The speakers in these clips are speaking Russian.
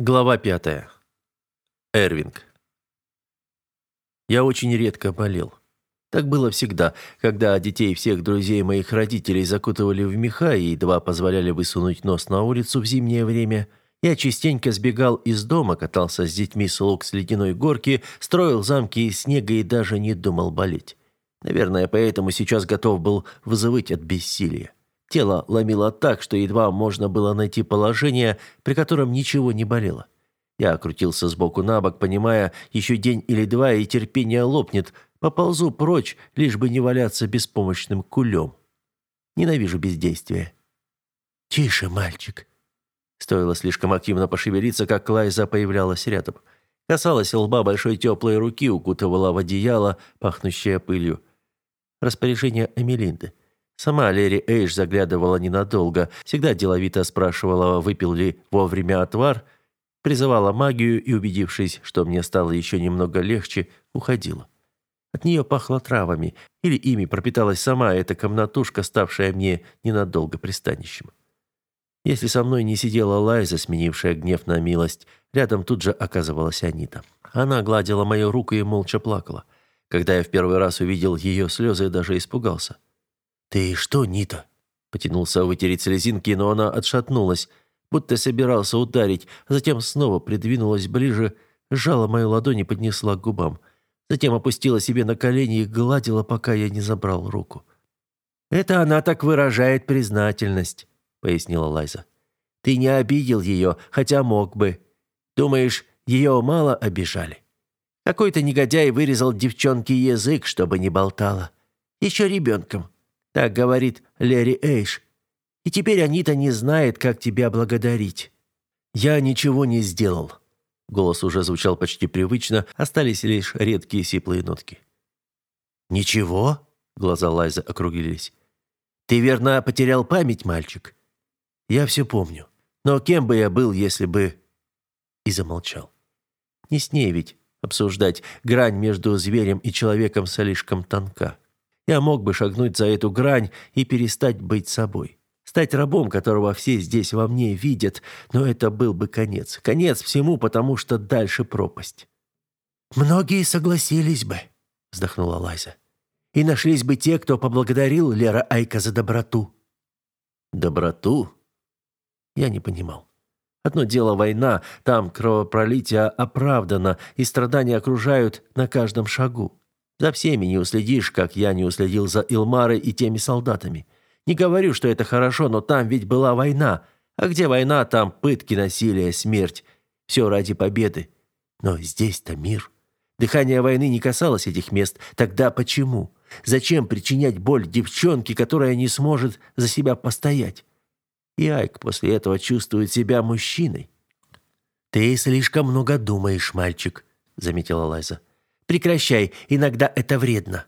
Глава пятая. Эрвинг. Я очень редко болел. Так было всегда, когда детей всех друзей моих родителей закутывали в меха и едва позволяли высунуть нос на улицу в зимнее время. Я частенько сбегал из дома, катался с детьми с лук с ледяной горки, строил замки из снега и даже не думал болеть. Наверное, поэтому сейчас готов был вызывать от бессилия. Тело ломило так, что едва можно было найти положение, при котором ничего не болело. Я крутился сбоку на бок, понимая, еще день или два, и терпение лопнет. Поползу прочь, лишь бы не валяться беспомощным кулем. Ненавижу бездействие. «Тише, мальчик!» Стоило слишком активно пошевелиться, как Лайза появлялась рядом. Касалась лба большой теплой руки, укутывала в одеяло, пахнущее пылью. Распоряжение Эмилинды. Сама Лери Эйш заглядывала ненадолго, всегда деловито спрашивала, выпил ли вовремя отвар, призывала магию и, убедившись, что мне стало еще немного легче, уходила. От нее пахло травами, или ими пропиталась сама эта комнатушка, ставшая мне ненадолго пристанищем. Если со мной не сидела Лайза, сменившая гнев на милость, рядом тут же оказывалась Анита. Она гладила мою руку и молча плакала. Когда я в первый раз увидел ее слезы, даже испугался. «Ты что, Нита?» Потянулся вытереть слезинки, но она отшатнулась, будто собирался ударить, а затем снова придвинулась ближе, сжала мою ладонь и поднесла к губам. Затем опустила себе на колени и гладила, пока я не забрал руку. «Это она так выражает признательность», — пояснила Лайза. «Ты не обидел ее, хотя мог бы. Думаешь, ее мало обижали? Какой-то негодяй вырезал девчонке язык, чтобы не болтала. Еще ребенком. Так говорит Лерри Эйш. И теперь Анита не знает, как тебя благодарить. Я ничего не сделал. Голос уже звучал почти привычно, остались лишь редкие сиплые нотки. Ничего? Глаза Лайзы округлились. Ты верно потерял память, мальчик? Я все помню. Но кем бы я был, если бы и замолчал. Не с ней ведь обсуждать грань между зверем и человеком слишком тонка. Я мог бы шагнуть за эту грань и перестать быть собой. Стать рабом, которого все здесь во мне видят, но это был бы конец. Конец всему, потому что дальше пропасть. «Многие согласились бы», — вздохнула Лайза. «И нашлись бы те, кто поблагодарил Лера Айка за доброту». «Доброту?» Я не понимал. Одно дело война, там кровопролитие оправдано, и страдания окружают на каждом шагу. За всеми не уследишь, как я не уследил за Илмарой и теми солдатами. Не говорю, что это хорошо, но там ведь была война. А где война, там пытки, насилие, смерть. Все ради победы. Но здесь-то мир. Дыхание войны не касалось этих мест. Тогда почему? Зачем причинять боль девчонке, которая не сможет за себя постоять? И Айк после этого чувствует себя мужчиной. «Ты слишком много думаешь, мальчик», — заметила Лайза. Прекращай, иногда это вредно.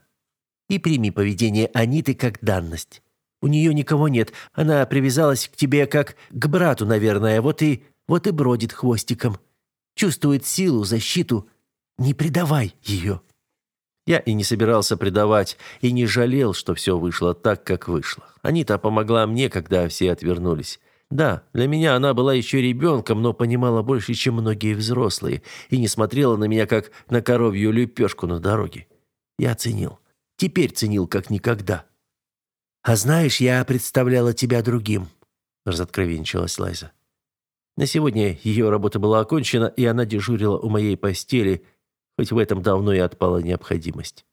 И прими поведение Аниты как данность. У нее никого нет, она привязалась к тебе как к брату, наверное, вот и вот и бродит хвостиком. Чувствует силу, защиту. Не предавай ее». Я и не собирался предавать, и не жалел, что все вышло так, как вышло. Анита помогла мне, когда все отвернулись. Да, для меня она была еще ребенком, но понимала больше, чем многие взрослые, и не смотрела на меня, как на коровью лепешку на дороге. Я ценил. Теперь ценил, как никогда. «А знаешь, я представляла тебя другим», — разоткровенчилась Лайза. На сегодня ее работа была окончена, и она дежурила у моей постели, хоть в этом давно и отпала необходимость.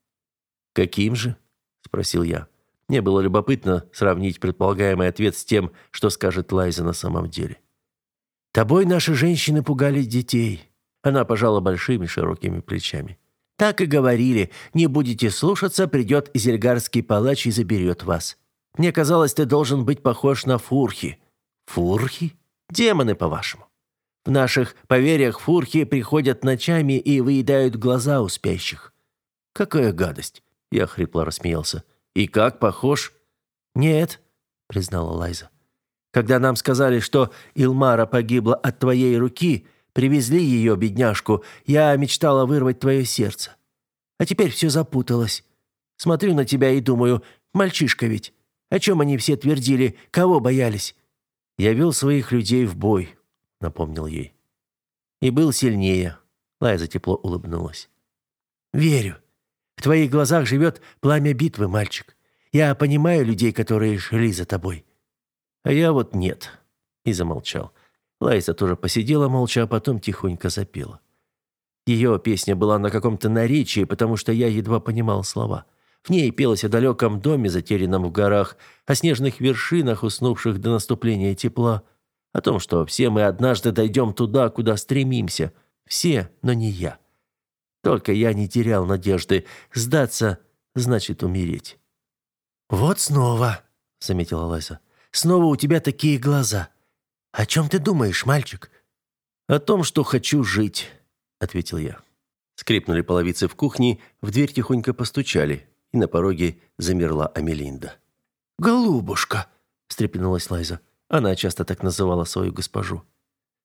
«Каким же?» — спросил я. Мне было любопытно сравнить предполагаемый ответ с тем, что скажет Лайза на самом деле. «Тобой наши женщины пугали детей». Она пожала большими широкими плечами. «Так и говорили. Не будете слушаться, придет зельгарский палач и заберет вас. Мне казалось, ты должен быть похож на фурхи». «Фурхи? Демоны, по-вашему. В наших поверьях фурхи приходят ночами и выедают глаза у спящих». «Какая гадость!» Я хрипло рассмеялся. «И как, похож?» «Нет», — признала Лайза. «Когда нам сказали, что Илмара погибла от твоей руки, привезли ее, бедняжку, я мечтала вырвать твое сердце. А теперь все запуталось. Смотрю на тебя и думаю, мальчишка ведь. О чем они все твердили, кого боялись?» «Я вел своих людей в бой», — напомнил ей. И был сильнее. Лайза тепло улыбнулась. «Верю. В твоих глазах живет пламя битвы, мальчик. Я понимаю людей, которые шли за тобой». «А я вот нет». И замолчал. Лайза тоже посидела молча, а потом тихонько запела. Ее песня была на каком-то наречии, потому что я едва понимал слова. В ней пелось о далеком доме, затерянном в горах, о снежных вершинах, уснувших до наступления тепла, о том, что все мы однажды дойдем туда, куда стремимся. Все, но не я. Только я не терял надежды. Сдаться значит умереть. «Вот снова», — заметила Лайза. «Снова у тебя такие глаза. О чем ты думаешь, мальчик?» «О том, что хочу жить». — ответил я. Скрипнули половицы в кухне, в дверь тихонько постучали, и на пороге замерла Амелинда. «Голубушка!» — встрепенулась Лайза. Она часто так называла свою госпожу.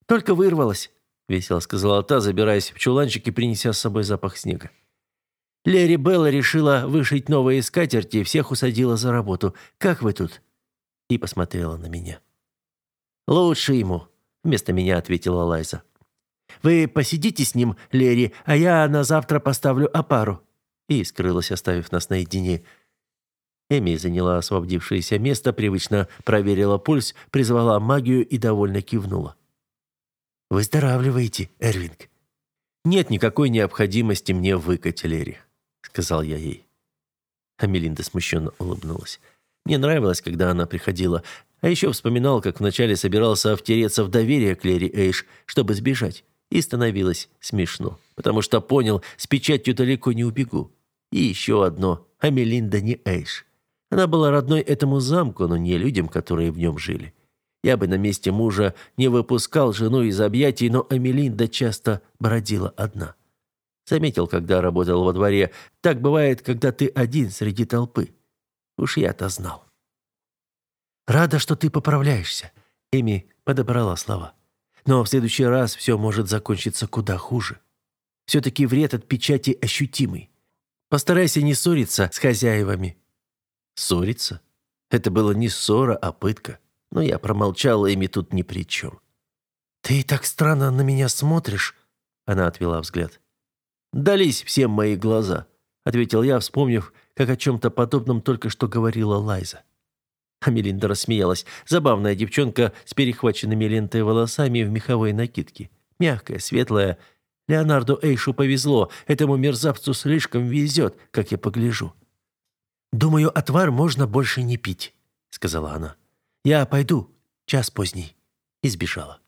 «Только вырвалась!» — весело сказала та, забираясь в чуланчик и принеся с собой запах снега. «Лерри Белла решила вышить новые скатерти и всех усадила за работу. Как вы тут?» И посмотрела на меня. «Лучше ему», — вместо меня ответила Лайза. Вы посидите с ним, Лери, а я на завтра поставлю опару». И скрылась, оставив нас наедине. Эми заняла освободившееся место, привычно проверила пульс, призвала магию и довольно кивнула. «Выздоравливаете, Эрвинг?» «Нет никакой необходимости мне выкать, Лери», — сказал я ей. Амелинда смущенно улыбнулась. Мне нравилось, когда она приходила, а еще вспоминал, как вначале собирался втереться в доверие к Лере Эйш, чтобы сбежать. И становилось смешно, потому что понял, с печатью далеко не убегу. И еще одно. Амелинда не Эйш. Она была родной этому замку, но не людям, которые в нем жили. Я бы на месте мужа не выпускал жену из объятий, но Амелинда часто бродила одна. Заметил, когда работал во дворе. Так бывает, когда ты один среди толпы. Уж я-то знал. «Рада, что ты поправляешься», — Эми подобрала слова. Но в следующий раз все может закончиться куда хуже. Все-таки вред от печати ощутимый. Постарайся не ссориться с хозяевами». «Ссориться? Это было не ссора, а пытка. Но я промолчал, Эми тут ни при чем». «Ты так странно на меня смотришь», — она отвела взгляд. «Дались всем мои глаза», — ответил я, вспомнив, как о чем-то подобном только что говорила Лайза. Амелинда рассмеялась. Забавная девчонка с перехваченными лентой волосами в меховой накидке. Мягкая, светлая. Леонарду Эйшу повезло. Этому мерзавцу слишком везет, как я погляжу. «Думаю, отвар можно больше не пить», — сказала она. «Я пойду. Час поздний». И сбежала.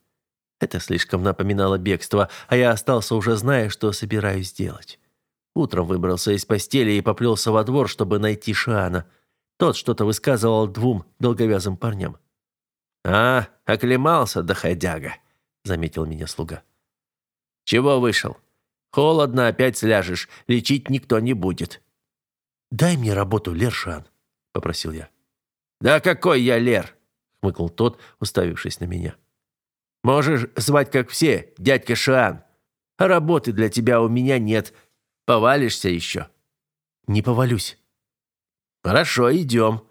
Это слишком напоминало бегство, а я остался уже зная, что собираюсь делать. Утром выбрался из постели и поплелся во двор, чтобы найти Шиана. Тот что-то высказывал двум долговязым парням. «А, оклемался, доходяга», — заметил меня слуга. «Чего вышел? Холодно, опять сляжешь, лечить никто не будет». «Дай мне работу, Лершан», — попросил я. «Да какой я Лер?» — хмыкнул тот, уставившись на меня. «Можешь звать, как все, дядька Шан. А работы для тебя у меня нет. Повалишься еще?» «Не повалюсь», «Хорошо, идем.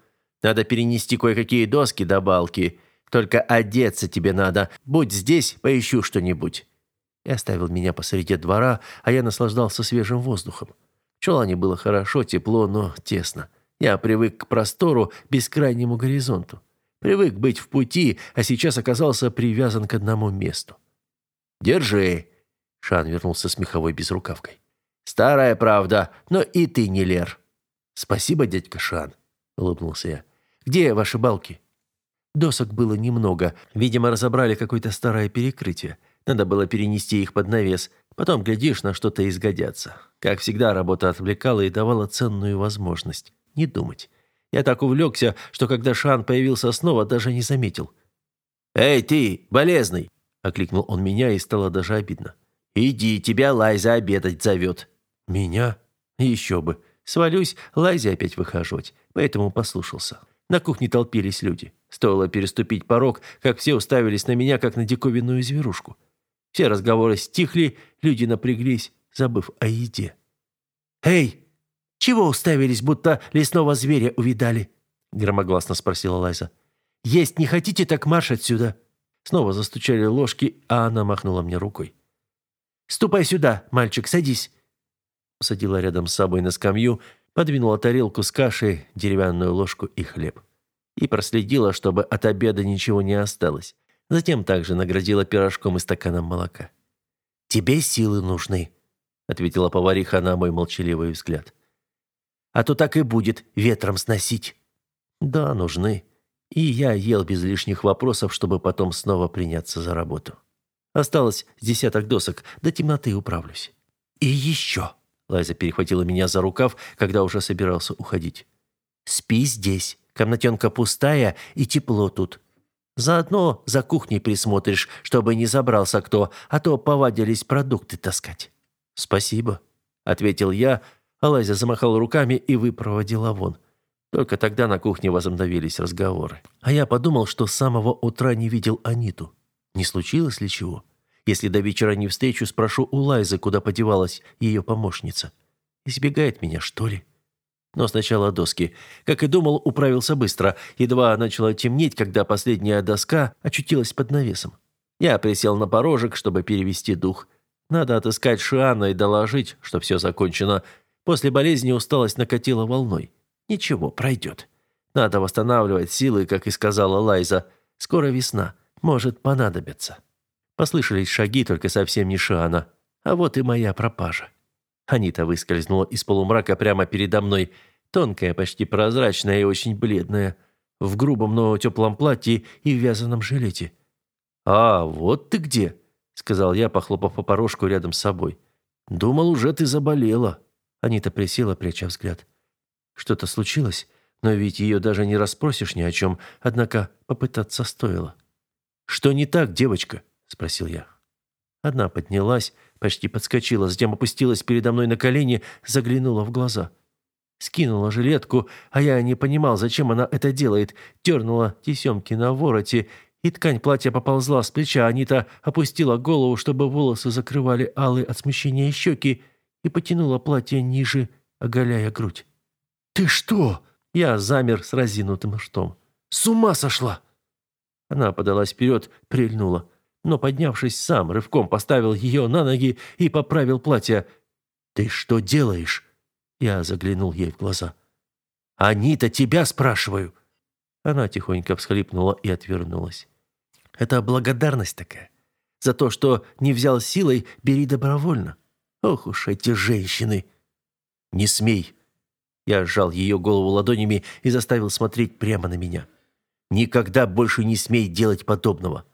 Надо перенести кое-какие доски до балки. Только одеться тебе надо. Будь здесь, поищу что-нибудь». И оставил меня посреди двора, а я наслаждался свежим воздухом. В чулане было хорошо, тепло, но тесно. Я привык к простору, бескрайнему горизонту. Привык быть в пути, а сейчас оказался привязан к одному месту. «Держи!» — Шан вернулся с меховой безрукавкой. «Старая правда, но и ты не лер». «Спасибо, дядька Шан», — улыбнулся я. «Где ваши балки?» Досок было немного. Видимо, разобрали какое-то старое перекрытие. Надо было перенести их под навес. Потом, глядишь, на что-то изгодятся. Как всегда, работа отвлекала и давала ценную возможность. Не думать. Я так увлекся, что когда Шан появился снова, даже не заметил. «Эй, ты, болезный!» — окликнул он меня, и стало даже обидно. «Иди, тебя Лайза обедать зовет». «Меня? Еще бы. Свалюсь, Лайзе опять выхаживать, поэтому послушался. На кухне толпились люди. Стоило переступить порог, как все уставились на меня, как на диковинную зверушку. Все разговоры стихли, люди напряглись, забыв о еде. «Эй, чего уставились, будто лесного зверя увидали?» громогласно спросила Лайза. «Есть не хотите, так марш отсюда!» Снова застучали ложки, а она махнула мне рукой. «Ступай сюда, мальчик, садись!» Садила рядом с собой на скамью, подвинула тарелку с кашей, деревянную ложку и хлеб. И проследила, чтобы от обеда ничего не осталось. Затем также наградила пирожком и стаканом молока. «Тебе силы нужны», — ответила повариха на мой молчаливый взгляд. «А то так и будет ветром сносить». «Да, нужны». И я ел без лишних вопросов, чтобы потом снова приняться за работу. Осталось десяток досок, до темноты управлюсь. «И еще», — Лайза перехватила меня за рукав, когда уже собирался уходить. «Спи здесь. Комнатенка пустая и тепло тут. Заодно за кухней присмотришь, чтобы не забрался кто, а то повадились продукты таскать». «Спасибо», — ответил я, а Лайза замахала руками и выпроводила вон. Только тогда на кухне возобновились разговоры. А я подумал, что с самого утра не видел Аниту. Не случилось ли чего? Если до вечера не встречу, спрошу у Лайзы, куда подевалась ее помощница. Избегает меня, что ли?» Но сначала доски. Как и думал, управился быстро. Едва начало темнеть, когда последняя доска очутилась под навесом. Я присел на порожек, чтобы перевести дух. Надо отыскать Шиана и доложить, что все закончено. После болезни усталость накатила волной. Ничего, пройдет. Надо восстанавливать силы, как и сказала Лайза. Скоро весна. Может понадобиться. Послышались шаги, только совсем не Шиана. А вот и моя пропажа. Анита выскользнула из полумрака прямо передо мной, тонкая, почти прозрачная и очень бледная, в грубом, но теплом платье и в вязаном жилете. «А, вот ты где!» — сказал я, похлопав по порожку рядом с собой. «Думал, уже ты заболела». Анита присела, пряча взгляд. Что-то случилось, но ведь ее даже не расспросишь ни о чем, однако попытаться стоило. «Что не так, девочка?» — спросил я. Одна поднялась, почти подскочила, затем опустилась передо мной на колени, заглянула в глаза. Скинула жилетку, а я не понимал, зачем она это делает, дернула тесемки на вороте, и ткань платья поползла с плеча, Анита опустила голову, чтобы волосы закрывали алые от смущения щеки, и потянула платье ниже, оголяя грудь. «Ты что?» Я замер с разинутым ртом. «С ума сошла!» Она подалась вперед, прильнула но, поднявшись сам, рывком поставил ее на ноги и поправил платье. «Ты что делаешь?» Я заглянул ей в глаза. «Они-то тебя спрашиваю!» Она тихонько всхлипнула и отвернулась. «Это благодарность такая. За то, что не взял силой, бери добровольно. Ох уж эти женщины!» «Не смей!» Я сжал ее голову ладонями и заставил смотреть прямо на меня. «Никогда больше не смей делать подобного!»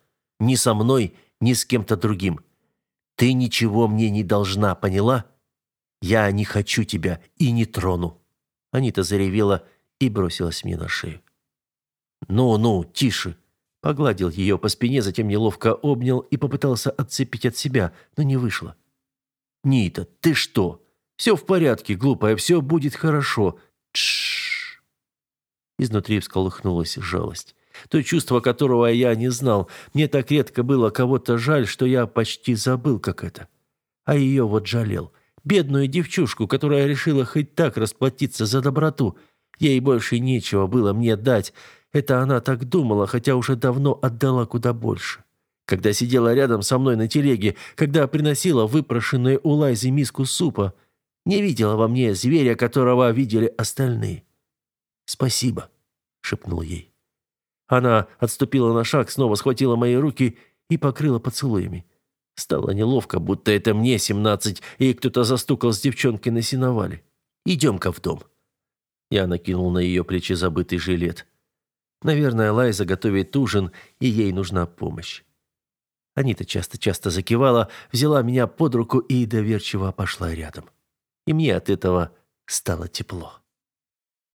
Ни со мной, ни с кем-то другим. Ты ничего мне не должна, поняла? Я не хочу тебя и не трону». Анита заревела и бросилась мне на шею. «Ну-ну, тише!» Погладил ее по спине, затем неловко обнял и попытался отцепить от себя, но не вышло. «Нита, ты что? Все в порядке, глупая, все будет хорошо. Тш. Изнутри всколыхнулась жалость то чувство которого я не знал. Мне так редко было кого-то жаль, что я почти забыл, как это. А ее вот жалел. Бедную девчушку, которая решила хоть так расплатиться за доброту. Ей больше нечего было мне дать. Это она так думала, хотя уже давно отдала куда больше. Когда сидела рядом со мной на телеге, когда приносила выпрошенную у Лайзы миску супа, не видела во мне зверя, которого видели остальные. «Спасибо», — шепнул ей. Она отступила на шаг, снова схватила мои руки и покрыла поцелуями. Стало неловко, будто это мне семнадцать, и кто-то застукал с девчонкой на сеновале. «Идем-ка в дом». Я накинул на ее плечи забытый жилет. Наверное, Лайза готовит ужин, и ей нужна помощь. Анита часто-часто закивала, взяла меня под руку и доверчиво пошла рядом. И мне от этого стало тепло.